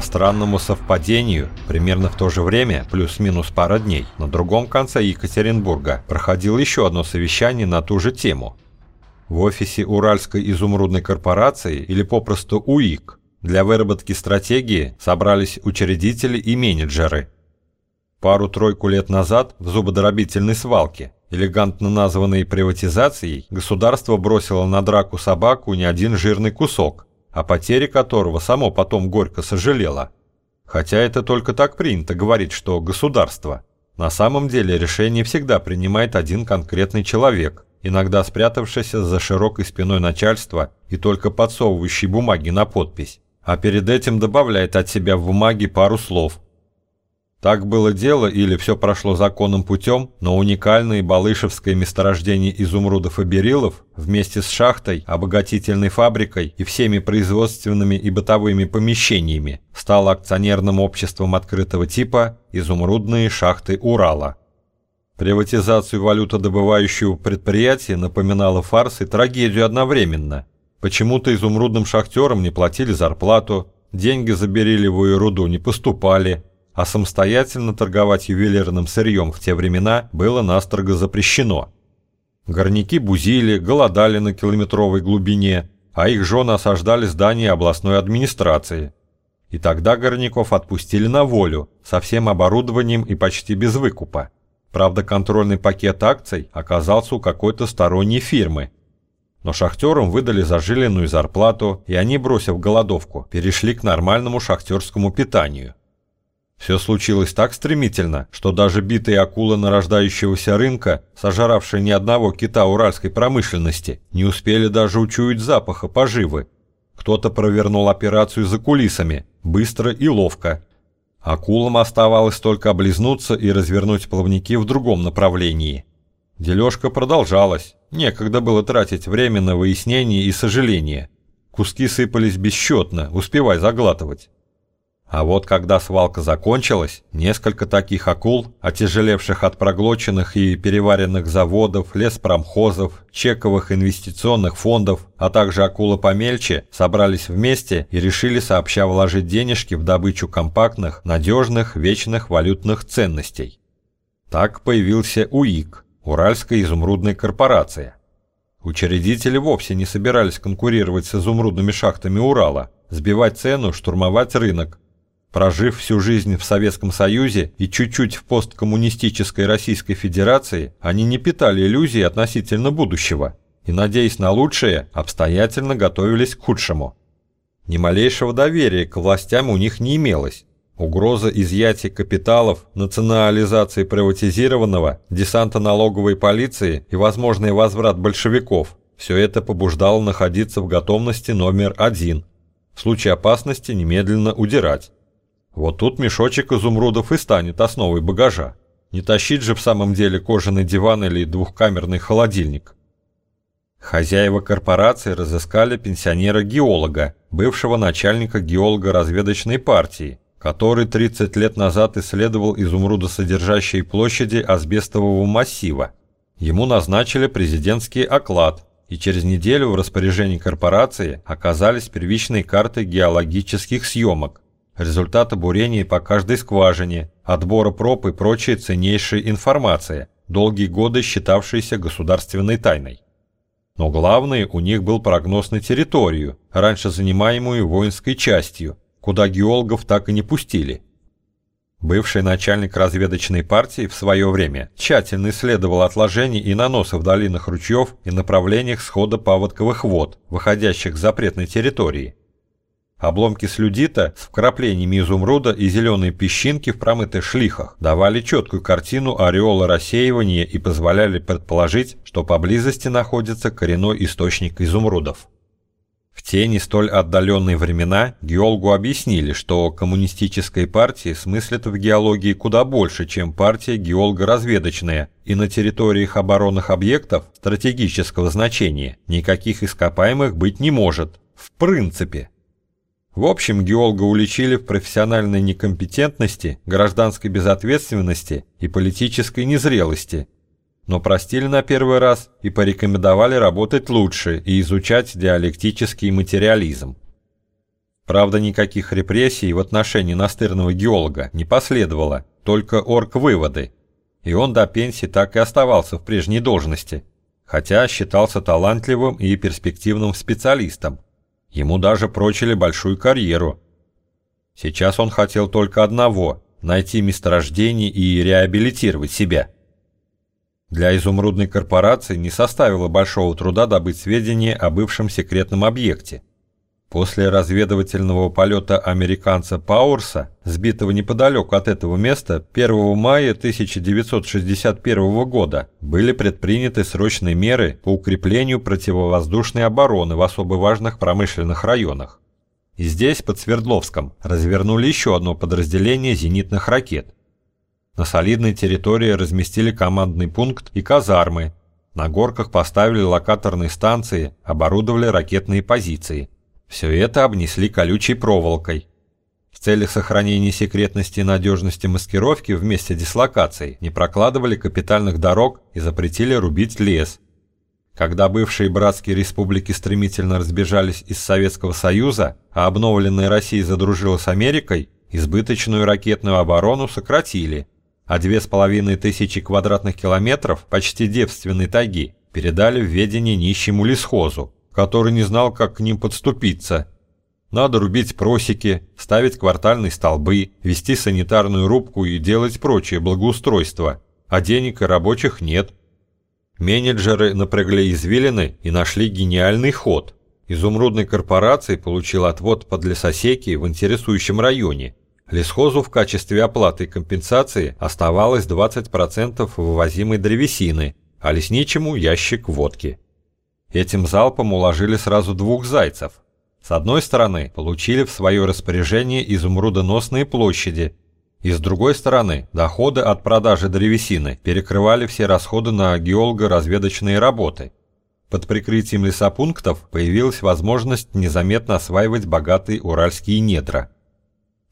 По странному совпадению, примерно в то же время, плюс-минус пара дней, на другом конце Екатеринбурга проходило еще одно совещание на ту же тему. В офисе Уральской изумрудной корпорации, или попросту УИК, для выработки стратегии собрались учредители и менеджеры. Пару-тройку лет назад в зубодробительной свалке элегантно названной приватизацией, государство бросило на драку собаку не один жирный кусок, о потере которого само потом горько сожалело. Хотя это только так принято говорить, что государство. На самом деле решение всегда принимает один конкретный человек, иногда спрятавшийся за широкой спиной начальства и только подсовывающий бумаги на подпись, а перед этим добавляет от себя в бумаге пару слов – так было дело или все прошло законным путем, но уникальное балышевское месторождение изумрудов и берилов вместе с шахтой, обогатительной фабрикой и всеми производственными и бытовыми помещениями стало акционерным обществом открытого типа «Изумрудные шахты Урала». Приватизацию валютодобывающего предприятия напоминала фарс и трагедию одновременно. Почему-то изумрудным шахтерам не платили зарплату, деньги за бериллиевую руду не поступали – а самостоятельно торговать ювелирным сырьем в те времена было настрого запрещено. Горняки бузили, голодали на километровой глубине, а их жены осаждали здания областной администрации. И тогда горняков отпустили на волю, со всем оборудованием и почти без выкупа. Правда, контрольный пакет акций оказался у какой-то сторонней фирмы. Но шахтерам выдали зажиленную зарплату, и они, бросив голодовку, перешли к нормальному шахтерскому питанию. Все случилось так стремительно, что даже битые акулы нарождающегося рынка, сожравшие ни одного кита уральской промышленности, не успели даже учуять запаха поживы. Кто-то провернул операцию за кулисами, быстро и ловко. Акулам оставалось только облизнуться и развернуть плавники в другом направлении. Дележка продолжалась, некогда было тратить время на выяснение и сожаление. Куски сыпались бесчетно, успевай заглатывать. А вот когда свалка закончилась, несколько таких акул, отяжелевших от проглоченных и переваренных заводов, леспромхозов, чековых инвестиционных фондов, а также акулы помельче, собрались вместе и решили сообща вложить денежки в добычу компактных, надежных, вечных валютных ценностей. Так появился УИК, Уральская изумрудная корпорация. Учредители вовсе не собирались конкурировать с изумрудными шахтами Урала, сбивать цену, штурмовать рынок, Прожив всю жизнь в Советском Союзе и чуть-чуть в посткоммунистической Российской Федерации, они не питали иллюзий относительно будущего и, надеясь на лучшее, обстоятельно готовились к худшему. Ни малейшего доверия к властям у них не имелось. Угроза изъятия капиталов, национализации приватизированного, десанта налоговой полиции и возможный возврат большевиков – все это побуждало находиться в готовности номер один. В случае опасности немедленно удирать. Вот тут мешочек изумрудов и станет основой багажа. Не тащить же в самом деле кожаный диван или двухкамерный холодильник. Хозяева корпорации разыскали пенсионера-геолога, бывшего начальника геолого-разведочной партии, который 30 лет назад исследовал изумрудосодержащие площади асбестового массива. Ему назначили президентский оклад, и через неделю в распоряжении корпорации оказались первичные карты геологических съемок, результаты бурений по каждой скважине, отбора проб и прочей ценнейшей информации, долгие годы считавшейся государственной тайной. Но главный у них был прогноз на территорию, раньше занимаемую воинской частью, куда геологов так и не пустили. Бывший начальник разведочной партии в свое время тщательно исследовал отложения и наносы в долинах ручьев и направлениях схода паводковых вод, выходящих с запретной территории. Обломки слюдита с вкраплениями изумруда и зеленые песчинки в промытых шлихах давали четкую картину ореола рассеивания и позволяли предположить, что поблизости находится коренной источник изумрудов. В те не столь отдаленные времена геологу объяснили, что коммунистической партии смыслят в геологии куда больше, чем партия геолого-разведочная, и на территориях оборонных объектов стратегического значения никаких ископаемых быть не может, в принципе. В общем, геолога уличили в профессиональной некомпетентности, гражданской безответственности и политической незрелости, но простили на первый раз и порекомендовали работать лучше и изучать диалектический материализм. Правда, никаких репрессий в отношении настырного геолога не последовало, только орг-выводы. И он до пенсии так и оставался в прежней должности, хотя считался талантливым и перспективным специалистом. Ему даже прочили большую карьеру. Сейчас он хотел только одного – найти месторождение и реабилитировать себя. Для изумрудной корпорации не составило большого труда добыть сведения о бывшем секретном объекте – После разведывательного полета американца Пауэрса, сбитого неподалеку от этого места, 1 мая 1961 года были предприняты срочные меры по укреплению противовоздушной обороны в особо важных промышленных районах. И здесь, под Свердловском, развернули еще одно подразделение зенитных ракет. На солидной территории разместили командный пункт и казармы, на горках поставили локаторные станции, оборудовали ракетные позиции – все это обнесли колючей проволокой. В целях сохранения секретности и надежности маскировки в месте дислокации не прокладывали капитальных дорог и запретили рубить лес. Когда бывшие братские республики стремительно разбежались из Советского Союза, а обновленная Россия задружила с Америкой, избыточную ракетную оборону сократили, а две с половиной тысячи квадратных километров почти девственной тайги передали в ведение нищему лесхозу, который не знал, как к ним подступиться. Надо рубить просеки, ставить квартальные столбы, вести санитарную рубку и делать прочее благоустройство, а денег и рабочих нет. Менеджеры напрягли извилины и нашли гениальный ход. Изумрудной корпорации получил отвод под лесосеки в интересующем районе. Лесхозу в качестве оплаты и компенсации оставалось 20% вывозимой древесины, а лесничему ящик водки. Этим залпом уложили сразу двух зайцев. С одной стороны, получили в свое распоряжение изумрудоносные площади, и с другой стороны, доходы от продажи древесины перекрывали все расходы на геолого-разведочные работы. Под прикрытием лесопунктов появилась возможность незаметно осваивать богатые уральские недра.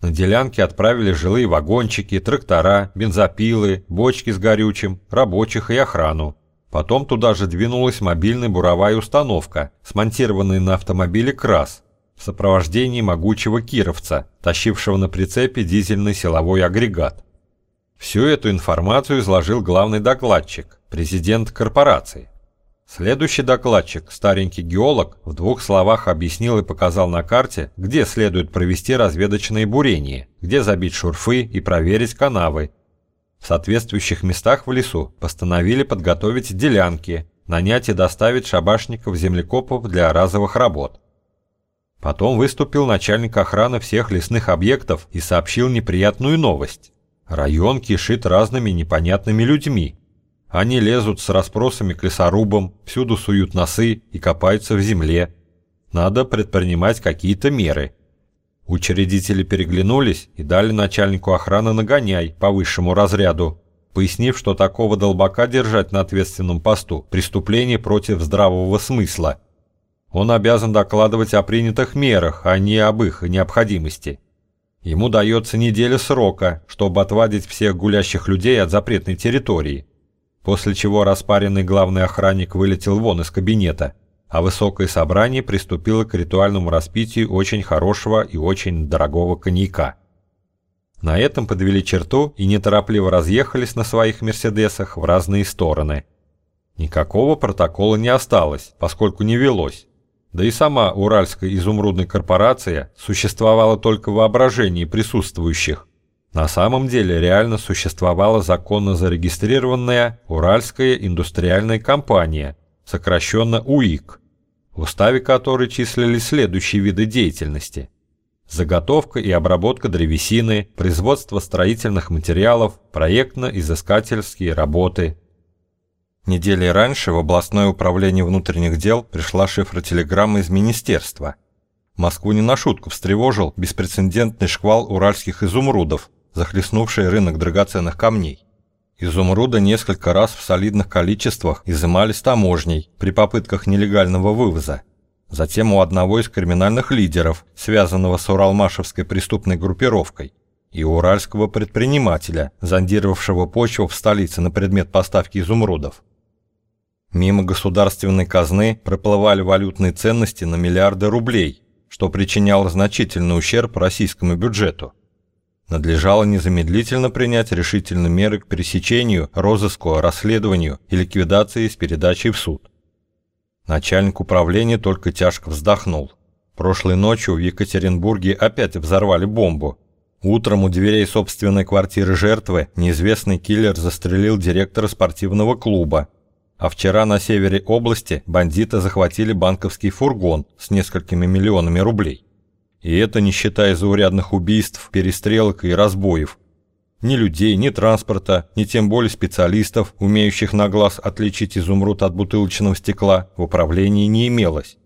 На делянке отправили жилые вагончики, трактора, бензопилы, бочки с горючим, рабочих и охрану. Потом туда же двинулась мобильная буровая установка, смонтированная на автомобиле «КРАС», в сопровождении могучего кировца, тащившего на прицепе дизельный силовой агрегат. Всю эту информацию изложил главный докладчик, президент корпорации. Следующий докладчик, старенький геолог, в двух словах объяснил и показал на карте, где следует провести разведочные бурения, где забить шурфы и проверить канавы, в соответствующих местах в лесу постановили подготовить делянки, нанять и доставить шабашников-землекопов для разовых работ. Потом выступил начальник охраны всех лесных объектов и сообщил неприятную новость. Район кишит разными непонятными людьми. Они лезут с расспросами к лесорубам, всюду суют носы и копаются в земле. Надо предпринимать какие-то меры – Учредители переглянулись и дали начальнику охраны нагоняй по высшему разряду, пояснив, что такого долбака держать на ответственном посту – преступление против здравого смысла. Он обязан докладывать о принятых мерах, а не об их необходимости. Ему дается неделя срока, чтобы отвадить всех гулящих людей от запретной территории, после чего распаренный главный охранник вылетел вон из кабинета – а высокое собрание приступило к ритуальному распитию очень хорошего и очень дорогого коньяка. На этом подвели черту и неторопливо разъехались на своих «Мерседесах» в разные стороны. Никакого протокола не осталось, поскольку не велось. Да и сама Уральская изумрудная корпорация существовала только в воображении присутствующих. На самом деле реально существовала законно зарегистрированная Уральская индустриальная компания – сокращенно УИК, в уставе которой числились следующие виды деятельности. Заготовка и обработка древесины, производство строительных материалов, проектно-изыскательские работы. Недели раньше в областное управление внутренних дел пришла шифротелеграмма из министерства. Москву не на шутку встревожил беспрецедентный шквал уральских изумрудов, захлестнувший рынок драгоценных камней. Изумруда несколько раз в солидных количествах изымались таможней при попытках нелегального вывоза. Затем у одного из криминальных лидеров, связанного с Уралмашевской преступной группировкой, и у уральского предпринимателя, зондировавшего почву в столице на предмет поставки изумрудов. Мимо государственной казны проплывали валютные ценности на миллиарды рублей, что причиняло значительный ущерб российскому бюджету. Надлежало незамедлительно принять решительные меры к пересечению, розыску, расследованию и ликвидации с передачей в суд. Начальник управления только тяжко вздохнул. Прошлой ночью в Екатеринбурге опять взорвали бомбу. Утром у дверей собственной квартиры жертвы неизвестный киллер застрелил директора спортивного клуба. А вчера на севере области бандиты захватили банковский фургон с несколькими миллионами рублей. И это не считая заурядных убийств, перестрелок и разбоев. Ни людей, ни транспорта, ни тем более специалистов, умеющих на глаз отличить изумруд от бутылочного стекла, в управлении не имелось.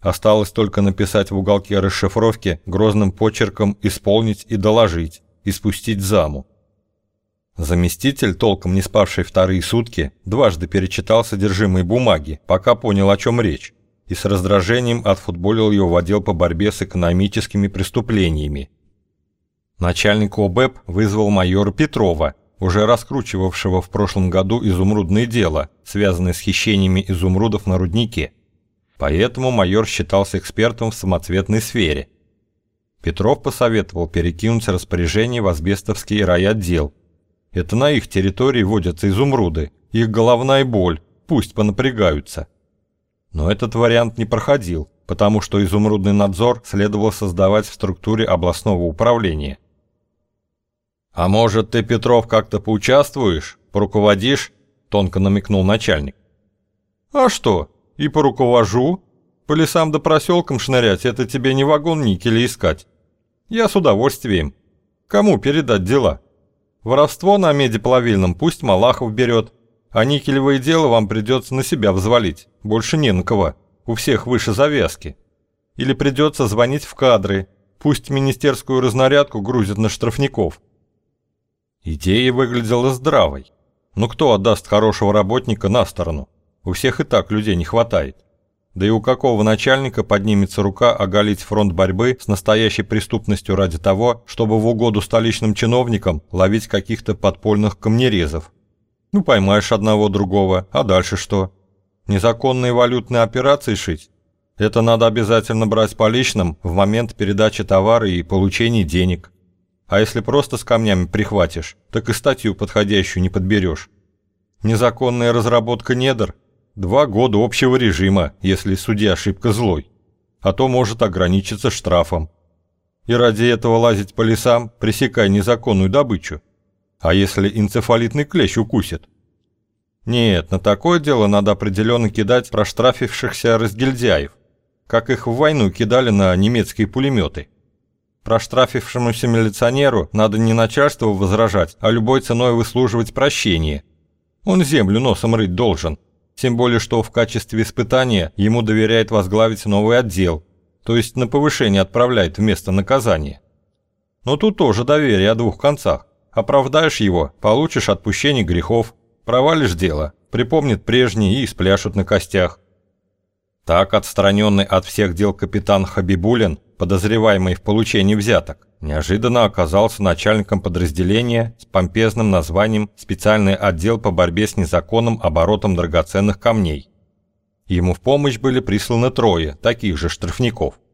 Осталось только написать в уголке расшифровки грозным почерком «исполнить и доложить» и спустить заму. Заместитель, толком не спавший вторые сутки, дважды перечитал содержимое бумаги, пока понял, о чем речь и с раздражением отфутболил ее в отдел по борьбе с экономическими преступлениями. Начальник ОБЭП вызвал майора Петрова, уже раскручивавшего в прошлом году изумрудное дело, связанное с хищениями изумрудов на руднике. Поэтому майор считался экспертом в самоцветной сфере. Петров посоветовал перекинуть распоряжение в асбестовский райотдел. Это на их территории водятся изумруды, их головная боль, пусть понапрягаются. Но этот вариант не проходил, потому что изумрудный надзор следовало создавать в структуре областного управления. «А может, ты, Петров, как-то поучаствуешь, поруководишь?» – тонко намекнул начальник. «А что, и поруковожу? По лесам да проселкам шнырять – это тебе не вагон никеля искать. Я с удовольствием. Кому передать дела? Воровство на меди плавильном пусть Малахов берет, а никелевое дело вам придется на себя взвалить. Больше не на кого. У всех выше завязки. Или придется звонить в кадры. Пусть министерскую разнарядку грузят на штрафников. Идея выглядела здравой. Но кто отдаст хорошего работника на сторону? У всех и так людей не хватает. Да и у какого начальника поднимется рука оголить фронт борьбы с настоящей преступностью ради того, чтобы в угоду столичным чиновникам ловить каких-то подпольных камнерезов? Ну, поймаешь одного другого, а дальше что? Незаконные валютные операции шить? Это надо обязательно брать по личным в момент передачи товара и получения денег. А если просто с камнями прихватишь, так и статью подходящую не подберешь. Незаконная разработка недр – два года общего режима, если судья ошибка злой. А то может ограничиться штрафом. И ради этого лазить по лесам, пресекая незаконную добычу. А если энцефалитный клещ укусит? Нет, на такое дело надо определенно кидать проштрафившихся разгильдяев, как их в войну кидали на немецкие пулеметы. Проштрафившемуся милиционеру надо не начальству возражать, а любой ценой выслуживать прощение. Он землю носом рыть должен, тем более что в качестве испытания ему доверяет возглавить новый отдел, то есть на повышение отправляет вместо наказания. Но тут тоже доверие о двух концах. Оправдаешь его, получишь отпущение грехов, провалишь дело, припомнит прежние и спляшут на костях. Так отстраненный от всех дел капитан Хабибулин, подозреваемый в получении взяток, неожиданно оказался начальником подразделения с помпезным названием «Специальный отдел по борьбе с незаконным оборотом драгоценных камней». Ему в помощь были присланы трое таких же штрафников –